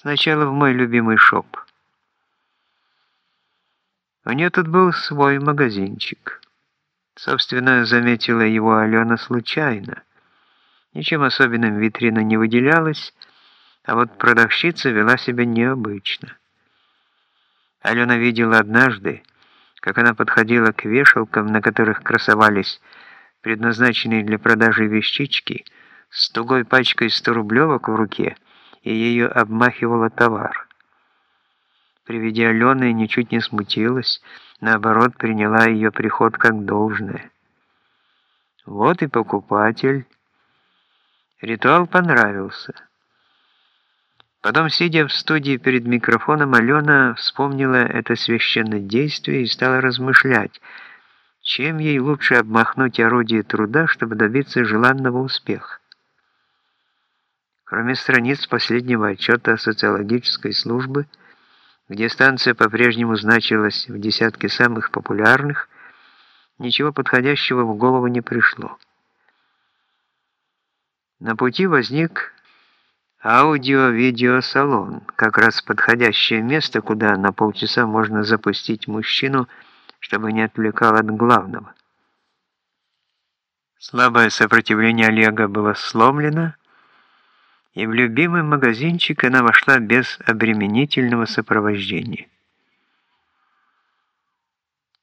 Сначала в мой любимый шоп. У нее тут был свой магазинчик. Собственно, заметила его Алена случайно. Ничем особенным витрина не выделялась, а вот продавщица вела себя необычно. Алена видела однажды, как она подходила к вешалкам, на которых красовались предназначенные для продажи вещички, с тугой пачкой 100-рублевок в руке, и ее обмахивала товар. При виде Алены ничуть не смутилась, наоборот, приняла ее приход как должное. Вот и покупатель. Ритуал понравился. Потом, сидя в студии перед микрофоном, Алена вспомнила это священное действие и стала размышлять, чем ей лучше обмахнуть орудие труда, чтобы добиться желанного успеха. Кроме страниц последнего отчета социологической службы, где станция по-прежнему значилась в десятке самых популярных, ничего подходящего в голову не пришло. На пути возник аудио-видеосалон, как раз подходящее место, куда на полчаса можно запустить мужчину, чтобы не отвлекал от главного. Слабое сопротивление Олега было сломлено, и в любимый магазинчик она вошла без обременительного сопровождения.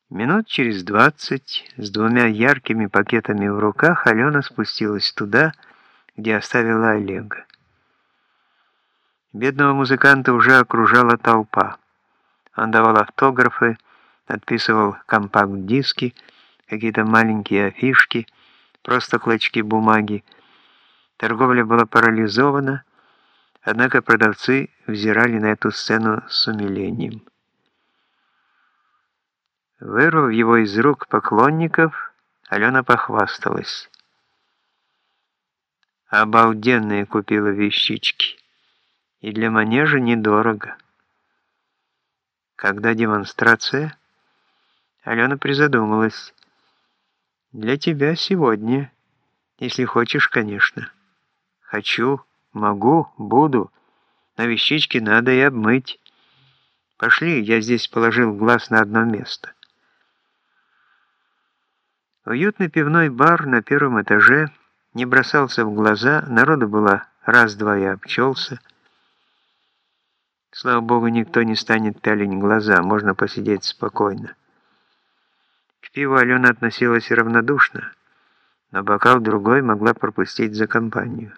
Минут через двадцать с двумя яркими пакетами в руках Алена спустилась туда, где оставила Олега. Бедного музыканта уже окружала толпа. Он давал автографы, отписывал компакт-диски, какие-то маленькие афишки, просто клочки бумаги, Торговля была парализована, однако продавцы взирали на эту сцену с умилением. Вырвав его из рук поклонников, Алена похвасталась. Обалденные купила вещички. И для манежа недорого. Когда демонстрация, Алена призадумалась. Для тебя сегодня, если хочешь, конечно. Хочу, могу, буду. На вещички надо и обмыть. Пошли, я здесь положил глаз на одно место. Уютный пивной бар на первом этаже не бросался в глаза, народу было раз-два и обчелся. Слава богу, никто не станет пялить глаза, можно посидеть спокойно. К пиву Алена относилась равнодушно, но бокал другой могла пропустить за компанию.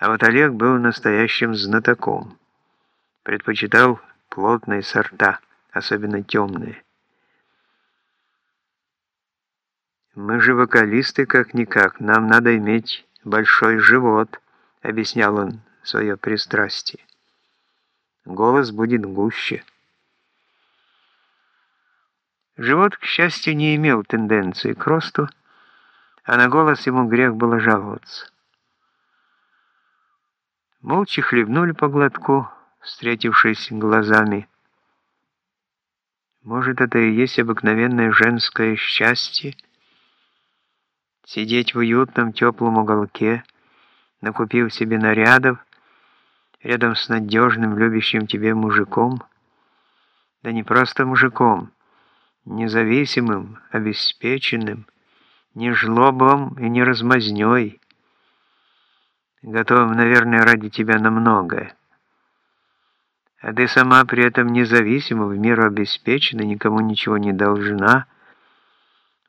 А вот Олег был настоящим знатоком. Предпочитал плотные сорта, особенно темные. «Мы же вокалисты как-никак, нам надо иметь большой живот», — объяснял он свое пристрастие. «Голос будет гуще». Живот, к счастью, не имел тенденции к росту, а на голос ему грех было жаловаться. Молча хлебнули по глотку, встретившись глазами. Может, это и есть обыкновенное женское счастье? Сидеть в уютном теплом уголке, накупив себе нарядов, рядом с надежным, любящим тебе мужиком, да не просто мужиком, независимым, обеспеченным, не жлобом и не размазнёй, готовым, наверное, ради тебя на многое. А ты сама при этом независима, в меру обеспечена, никому ничего не должна.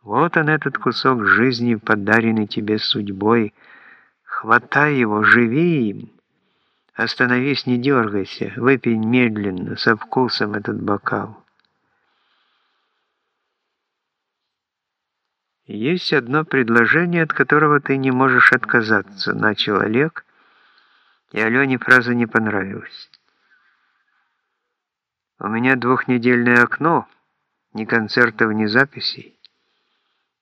Вот он, этот кусок жизни, подаренный тебе судьбой. Хватай его, живи им. Остановись, не дергайся, выпей медленно, со вкусом этот бокал. «Есть одно предложение, от которого ты не можешь отказаться», — начал Олег, и Алене фраза не понравилась. «У меня двухнедельное окно, ни концертов, ни записей.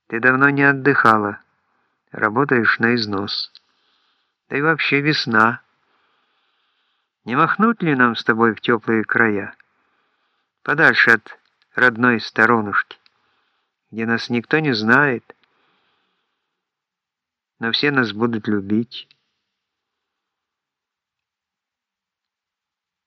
Ты давно не отдыхала, работаешь на износ. Да и вообще весна. Не махнуть ли нам с тобой в теплые края, подальше от родной сторонушки?» Где нас никто не знает, но все нас будут любить».